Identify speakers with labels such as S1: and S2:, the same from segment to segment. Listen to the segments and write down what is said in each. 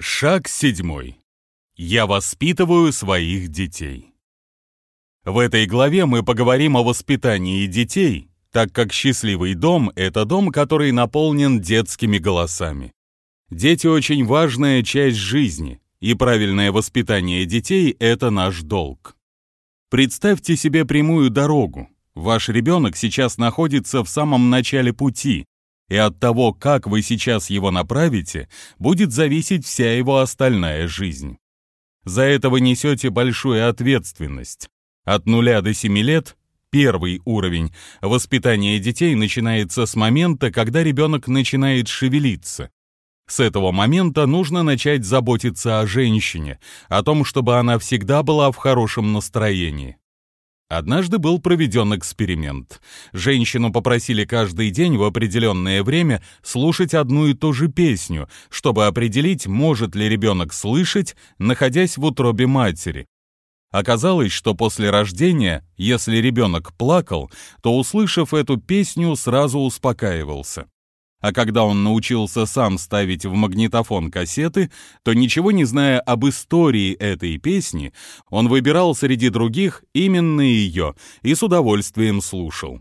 S1: Шаг седьмой. Я воспитываю своих детей. В этой главе мы поговорим о воспитании детей, так как счастливый дом — это дом, который наполнен детскими голосами. Дети — очень важная часть жизни, и правильное воспитание детей — это наш долг. Представьте себе прямую дорогу. Ваш ребенок сейчас находится в самом начале пути, и от того, как вы сейчас его направите, будет зависеть вся его остальная жизнь. За это вы несете большую ответственность. От нуля до семи лет первый уровень воспитания детей начинается с момента, когда ребенок начинает шевелиться. С этого момента нужно начать заботиться о женщине, о том, чтобы она всегда была в хорошем настроении. Однажды был проведен эксперимент. Женщину попросили каждый день в определенное время слушать одну и ту же песню, чтобы определить, может ли ребенок слышать, находясь в утробе матери. Оказалось, что после рождения, если ребенок плакал, то, услышав эту песню, сразу успокаивался а когда он научился сам ставить в магнитофон кассеты, то ничего не зная об истории этой песни, он выбирал среди других именно ее и с удовольствием слушал.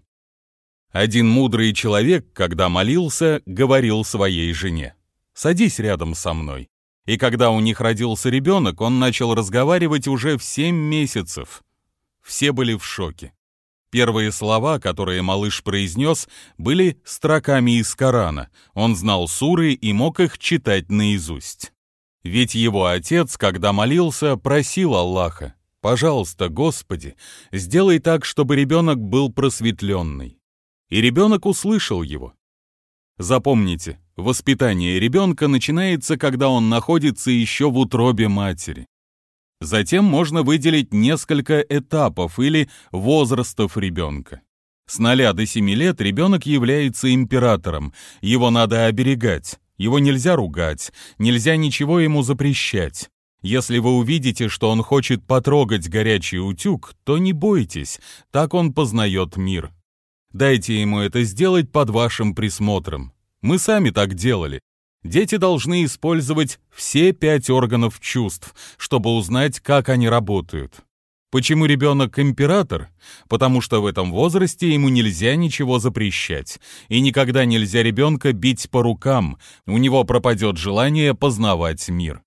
S1: Один мудрый человек, когда молился, говорил своей жене, «Садись рядом со мной». И когда у них родился ребенок, он начал разговаривать уже в семь месяцев. Все были в шоке. Первые слова, которые малыш произнес, были строками из Корана. Он знал суры и мог их читать наизусть. Ведь его отец, когда молился, просил Аллаха, «Пожалуйста, Господи, сделай так, чтобы ребенок был просветленный». И ребенок услышал его. Запомните, воспитание ребенка начинается, когда он находится еще в утробе матери. Затем можно выделить несколько этапов или возрастов ребенка. С 0 до 7 лет ребенок является императором, его надо оберегать, его нельзя ругать, нельзя ничего ему запрещать. Если вы увидите, что он хочет потрогать горячий утюг, то не бойтесь, так он познает мир. Дайте ему это сделать под вашим присмотром. Мы сами так делали. Дети должны использовать все пять органов чувств, чтобы узнать, как они работают. Почему ребенок император? Потому что в этом возрасте ему нельзя ничего запрещать, и никогда нельзя ребенка бить по рукам, у него пропадет желание познавать мир.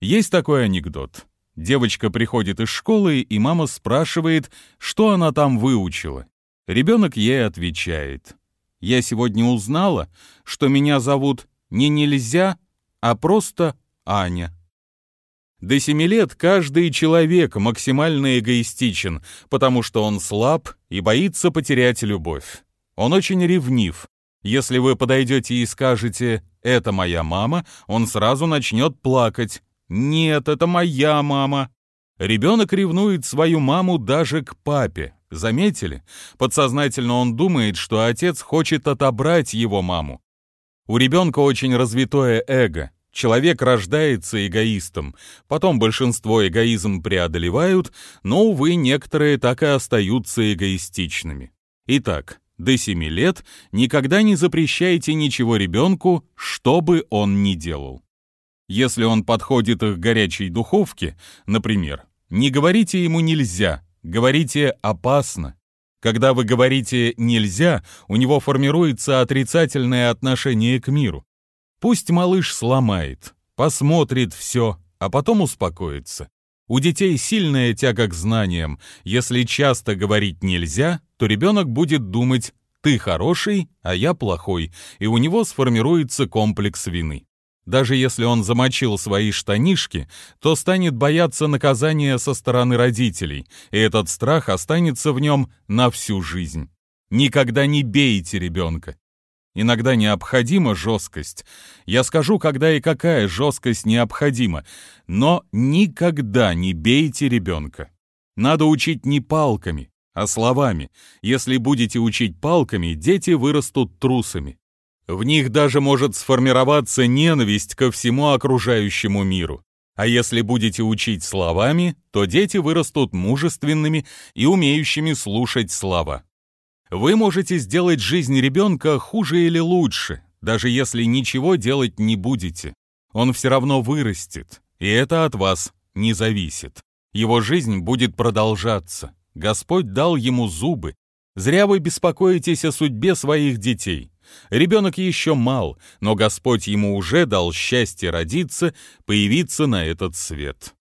S1: Есть такой анекдот. Девочка приходит из школы, и мама спрашивает, что она там выучила. Ребенок ей отвечает. «Я сегодня узнала, что меня зовут не нельзя, а просто Аня. До семи лет каждый человек максимально эгоистичен, потому что он слаб и боится потерять любовь. Он очень ревнив. Если вы подойдете и скажете «это моя мама», он сразу начнет плакать. «Нет, это моя мама». Ребенок ревнует свою маму даже к папе. Заметили? Подсознательно он думает, что отец хочет отобрать его маму. У ребенка очень развитое эго. Человек рождается эгоистом, потом большинство эгоизм преодолевают, но, увы, некоторые так и остаются эгоистичными. Итак, до 7 лет никогда не запрещайте ничего ребенку, что бы он ни делал. Если он подходит к горячей духовке, например, не говорите ему «нельзя», говорите «опасно». Когда вы говорите «нельзя», у него формируется отрицательное отношение к миру. Пусть малыш сломает, посмотрит все, а потом успокоится. У детей сильная тяга к знаниям. Если часто говорить нельзя, то ребенок будет думать «ты хороший, а я плохой», и у него сформируется комплекс вины. Даже если он замочил свои штанишки, то станет бояться наказания со стороны родителей, и этот страх останется в нем на всю жизнь. Никогда не бейте ребенка. Иногда необходима жесткость. Я скажу, когда и какая жесткость необходима, но никогда не бейте ребенка. Надо учить не палками, а словами. Если будете учить палками, дети вырастут трусами. В них даже может сформироваться ненависть ко всему окружающему миру. А если будете учить словами, то дети вырастут мужественными и умеющими слушать слова. Вы можете сделать жизнь ребенка хуже или лучше, даже если ничего делать не будете. Он все равно вырастет, и это от вас не зависит. Его жизнь будет продолжаться. Господь дал ему зубы. Зря вы беспокоитесь о судьбе своих детей. Ребенок еще мал, но Господь ему уже дал счастье родиться, появиться на этот свет.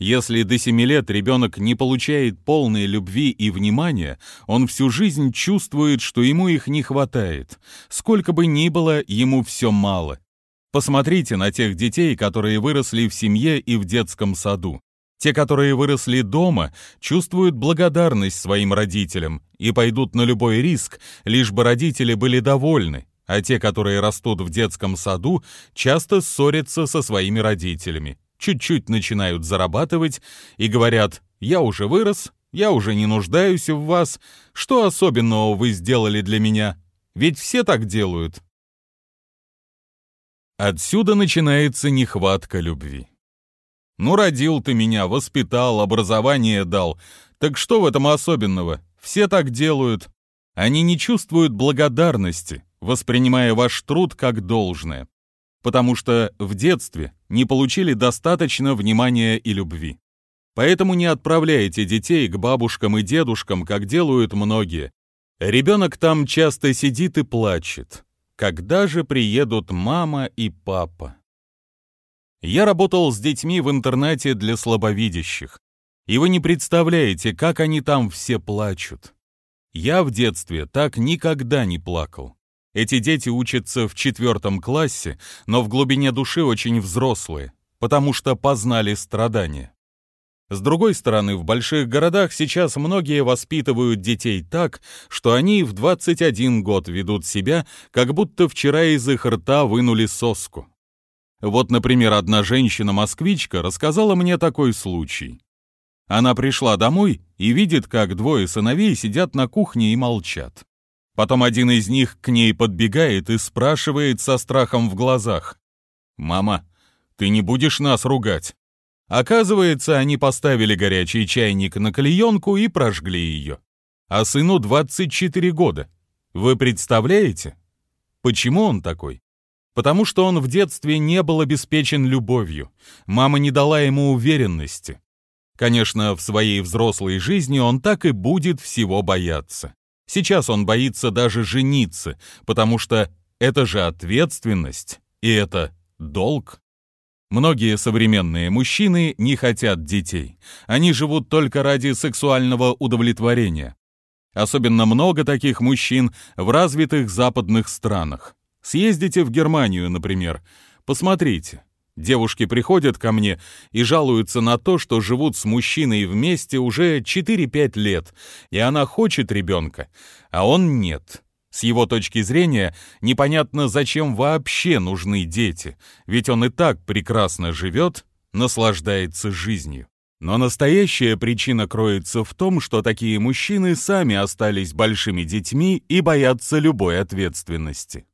S1: Если до семи лет ребенок не получает полной любви и внимания, он всю жизнь чувствует, что ему их не хватает. Сколько бы ни было, ему все мало. Посмотрите на тех детей, которые выросли в семье и в детском саду. Те, которые выросли дома, чувствуют благодарность своим родителям и пойдут на любой риск, лишь бы родители были довольны, а те, которые растут в детском саду, часто ссорятся со своими родителями, чуть-чуть начинают зарабатывать и говорят «я уже вырос, я уже не нуждаюсь в вас, что особенного вы сделали для меня? Ведь все так делают». Отсюда начинается нехватка любви. Ну, родил ты меня, воспитал, образование дал. Так что в этом особенного? Все так делают. Они не чувствуют благодарности, воспринимая ваш труд как должное. Потому что в детстве не получили достаточно внимания и любви. Поэтому не отправляйте детей к бабушкам и дедушкам, как делают многие. Ребенок там часто сидит и плачет. Когда же приедут мама и папа? Я работал с детьми в интернате для слабовидящих, и вы не представляете, как они там все плачут. Я в детстве так никогда не плакал. Эти дети учатся в четвертом классе, но в глубине души очень взрослые, потому что познали страдания. С другой стороны, в больших городах сейчас многие воспитывают детей так, что они в 21 год ведут себя, как будто вчера из их рта вынули соску. Вот, например, одна женщина-москвичка рассказала мне такой случай. Она пришла домой и видит, как двое сыновей сидят на кухне и молчат. Потом один из них к ней подбегает и спрашивает со страхом в глазах. «Мама, ты не будешь нас ругать?» Оказывается, они поставили горячий чайник на клеенку и прожгли ее. А сыну 24 года. Вы представляете? Почему он такой? Потому что он в детстве не был обеспечен любовью. Мама не дала ему уверенности. Конечно, в своей взрослой жизни он так и будет всего бояться. Сейчас он боится даже жениться, потому что это же ответственность, и это долг. Многие современные мужчины не хотят детей. Они живут только ради сексуального удовлетворения. Особенно много таких мужчин в развитых западных странах. Съездите в Германию, например. Посмотрите. Девушки приходят ко мне и жалуются на то, что живут с мужчиной вместе уже 4-5 лет, и она хочет ребенка, а он нет. С его точки зрения, непонятно, зачем вообще нужны дети, ведь он и так прекрасно живет, наслаждается жизнью. Но настоящая причина кроется в том, что такие мужчины сами остались большими детьми и боятся любой ответственности.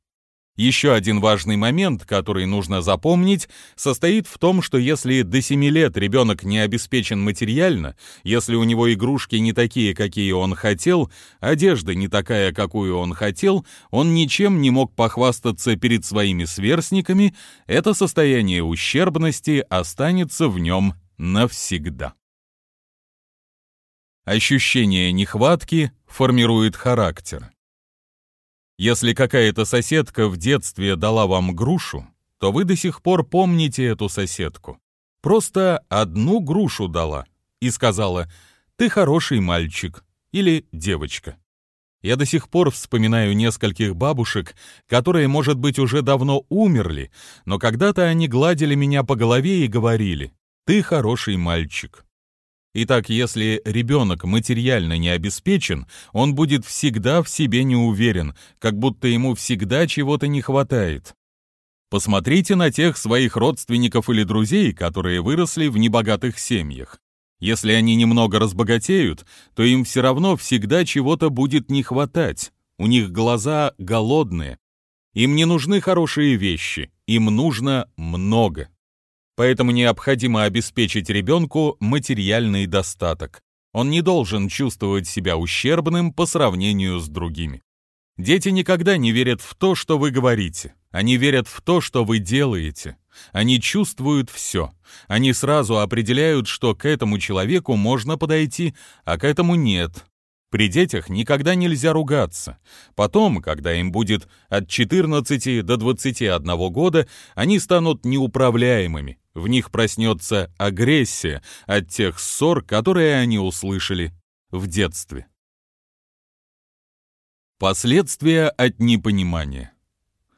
S1: Еще один важный момент, который нужно запомнить, состоит в том, что если до 7 лет ребенок не обеспечен материально, если у него игрушки не такие, какие он хотел, одежда не такая, какую он хотел, он ничем не мог похвастаться перед своими сверстниками, это состояние ущербности останется в нем навсегда. Ощущение нехватки формирует характер. Если какая-то соседка в детстве дала вам грушу, то вы до сих пор помните эту соседку. Просто одну грушу дала и сказала «ты хороший мальчик» или «девочка». Я до сих пор вспоминаю нескольких бабушек, которые, может быть, уже давно умерли, но когда-то они гладили меня по голове и говорили «ты хороший мальчик». Итак, если ребенок материально не обеспечен, он будет всегда в себе не уверен, как будто ему всегда чего-то не хватает. Посмотрите на тех своих родственников или друзей, которые выросли в небогатых семьях. Если они немного разбогатеют, то им все равно всегда чего-то будет не хватать. У них глаза голодные. Им не нужны хорошие вещи, им нужно много. Поэтому необходимо обеспечить ребенку материальный достаток. Он не должен чувствовать себя ущербным по сравнению с другими. Дети никогда не верят в то, что вы говорите. Они верят в то, что вы делаете. Они чувствуют все. Они сразу определяют, что к этому человеку можно подойти, а к этому нет. При детях никогда нельзя ругаться. Потом, когда им будет от 14 до 21 года, они станут неуправляемыми. В них проснется агрессия от тех ссор, которые они услышали в детстве. Последствия от непонимания.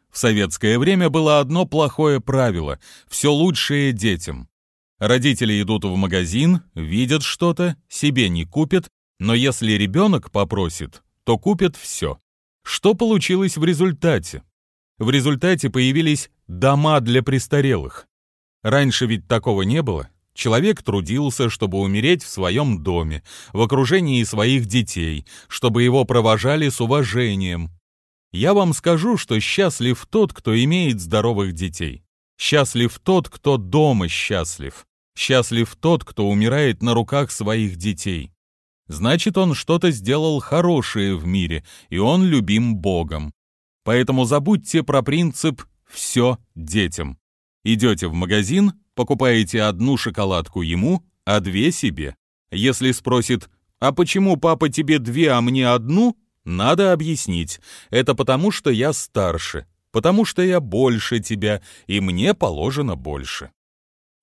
S1: В советское время было одно плохое правило – все лучшее детям. Родители идут в магазин, видят что-то, себе не купят, но если ребенок попросит, то купят все. Что получилось в результате? В результате появились дома для престарелых. Раньше ведь такого не было. Человек трудился, чтобы умереть в своем доме, в окружении своих детей, чтобы его провожали с уважением. Я вам скажу, что счастлив тот, кто имеет здоровых детей. Счастлив тот, кто дома счастлив. Счастлив тот, кто умирает на руках своих детей. Значит, он что-то сделал хорошее в мире, и он любим Богом. Поэтому забудьте про принцип «все детям». Идете в магазин, покупаете одну шоколадку ему, а две себе. Если спросит «А почему папа тебе две, а мне одну?» Надо объяснить. Это потому, что я старше, потому что я больше тебя, и мне положено больше.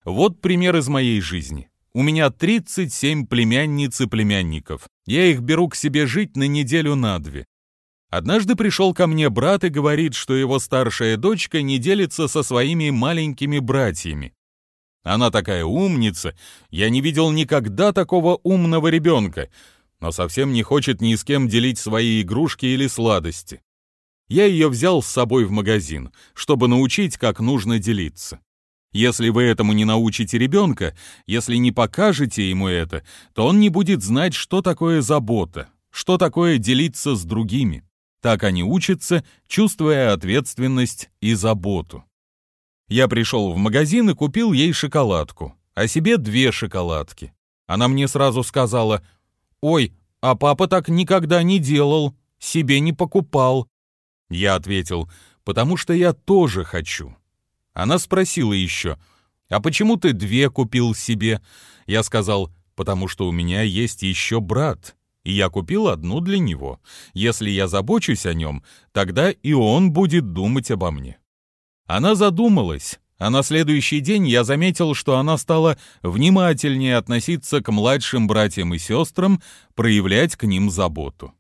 S1: Вот пример из моей жизни. У меня 37 племянниц и племянников. Я их беру к себе жить на неделю на две. Однажды пришел ко мне брат и говорит, что его старшая дочка не делится со своими маленькими братьями. Она такая умница, я не видел никогда такого умного ребенка, но совсем не хочет ни с кем делить свои игрушки или сладости. Я ее взял с собой в магазин, чтобы научить, как нужно делиться. Если вы этому не научите ребенка, если не покажете ему это, то он не будет знать, что такое забота, что такое делиться с другими. Так они учатся, чувствуя ответственность и заботу. Я пришел в магазин и купил ей шоколадку, а себе две шоколадки. Она мне сразу сказала, «Ой, а папа так никогда не делал, себе не покупал». Я ответил, «Потому что я тоже хочу». Она спросила еще, «А почему ты две купил себе?» Я сказал, «Потому что у меня есть еще брат, и я купил одну для него. Если я забочусь о нем, тогда и он будет думать обо мне». Она задумалась, а на следующий день я заметил, что она стала внимательнее относиться к младшим братьям и сестрам, проявлять к ним заботу.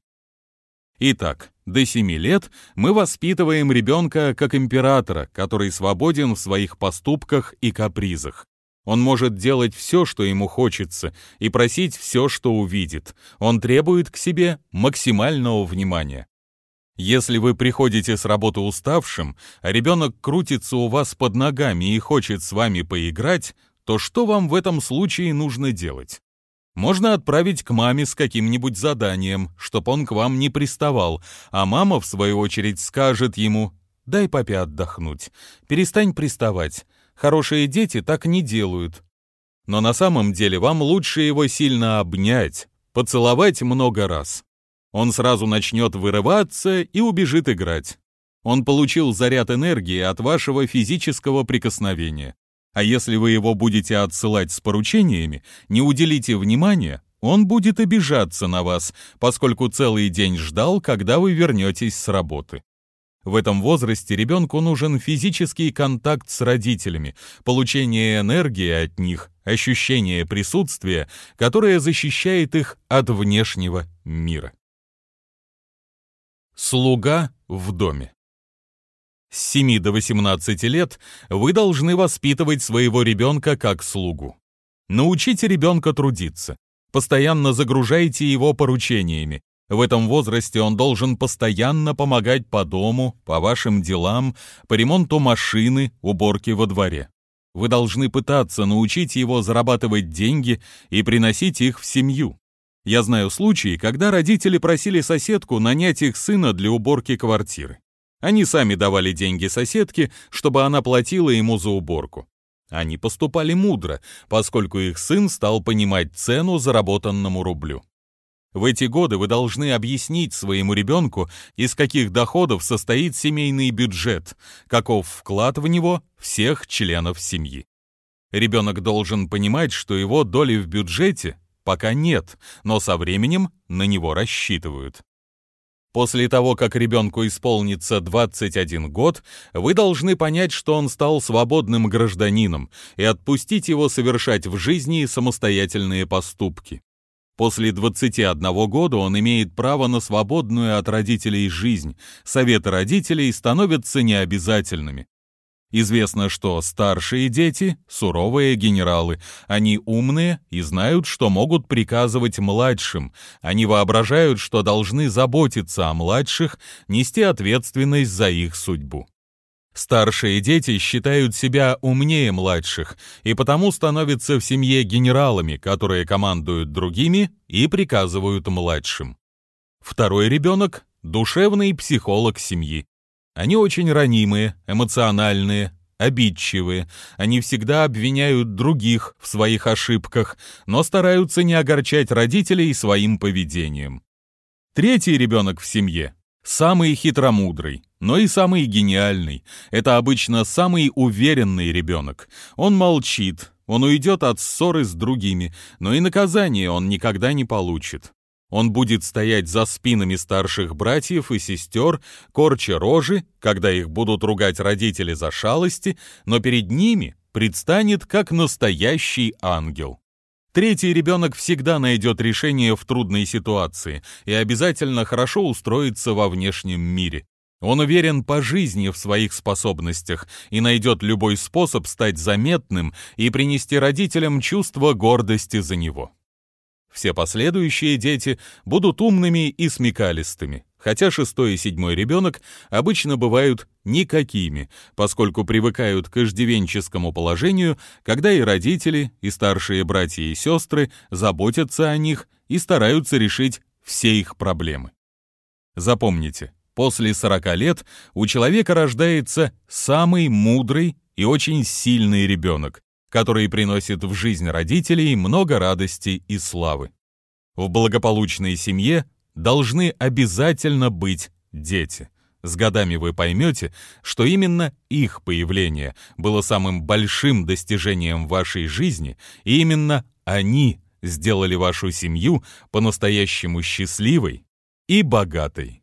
S1: Итак, до 7 лет мы воспитываем ребенка как императора, который свободен в своих поступках и капризах. Он может делать все, что ему хочется, и просить все, что увидит. Он требует к себе максимального внимания. Если вы приходите с работы уставшим, а ребенок крутится у вас под ногами и хочет с вами поиграть, то что вам в этом случае нужно делать? Можно отправить к маме с каким-нибудь заданием, чтоб он к вам не приставал, а мама, в свою очередь, скажет ему «Дай папе отдохнуть, перестань приставать, хорошие дети так не делают». Но на самом деле вам лучше его сильно обнять, поцеловать много раз. Он сразу начнет вырываться и убежит играть. Он получил заряд энергии от вашего физического прикосновения. А если вы его будете отсылать с поручениями, не уделите внимания, он будет обижаться на вас, поскольку целый день ждал, когда вы вернетесь с работы. В этом возрасте ребенку нужен физический контакт с родителями, получение энергии от них, ощущение присутствия, которое защищает их от внешнего мира. Слуга в доме. С 7 до 18 лет вы должны воспитывать своего ребенка как слугу. Научите ребенка трудиться. Постоянно загружайте его поручениями. В этом возрасте он должен постоянно помогать по дому, по вашим делам, по ремонту машины, уборке во дворе. Вы должны пытаться научить его зарабатывать деньги и приносить их в семью. Я знаю случаи, когда родители просили соседку нанять их сына для уборки квартиры. Они сами давали деньги соседке, чтобы она платила ему за уборку. Они поступали мудро, поскольку их сын стал понимать цену заработанному рублю. В эти годы вы должны объяснить своему ребенку, из каких доходов состоит семейный бюджет, каков вклад в него всех членов семьи. Ребенок должен понимать, что его доли в бюджете пока нет, но со временем на него рассчитывают. После того, как ребенку исполнится 21 год, вы должны понять, что он стал свободным гражданином и отпустить его совершать в жизни самостоятельные поступки. После 21 года он имеет право на свободную от родителей жизнь. Советы родителей становятся необязательными. Известно, что старшие дети – суровые генералы. Они умные и знают, что могут приказывать младшим. Они воображают, что должны заботиться о младших, нести ответственность за их судьбу. Старшие дети считают себя умнее младших и потому становятся в семье генералами, которые командуют другими и приказывают младшим. Второй ребенок – душевный психолог семьи. Они очень ранимые, эмоциональные, обидчивые. Они всегда обвиняют других в своих ошибках, но стараются не огорчать родителей своим поведением. Третий ребенок в семье самый хитромудрый, но и самый гениальный. Это обычно самый уверенный ребенок. Он молчит, он уйдет от ссоры с другими, но и наказание он никогда не получит. Он будет стоять за спинами старших братьев и сестер, корча рожи, когда их будут ругать родители за шалости, но перед ними предстанет как настоящий ангел. Третий ребенок всегда найдет решение в трудной ситуации и обязательно хорошо устроится во внешнем мире. Он уверен по жизни в своих способностях и найдет любой способ стать заметным и принести родителям чувство гордости за него. Все последующие дети будут умными и смекалистыми, хотя шестой и седьмой ребенок обычно бывают никакими, поскольку привыкают к иждивенческому положению, когда и родители, и старшие братья и сестры заботятся о них и стараются решить все их проблемы. Запомните, после 40 лет у человека рождается самый мудрый и очень сильный ребенок, который приносит в жизнь родителей много радости и славы. В благополучной семье должны обязательно быть дети. С годами вы поймете, что именно их появление было самым большим достижением вашей жизни, и именно они сделали вашу семью по-настоящему счастливой и богатой.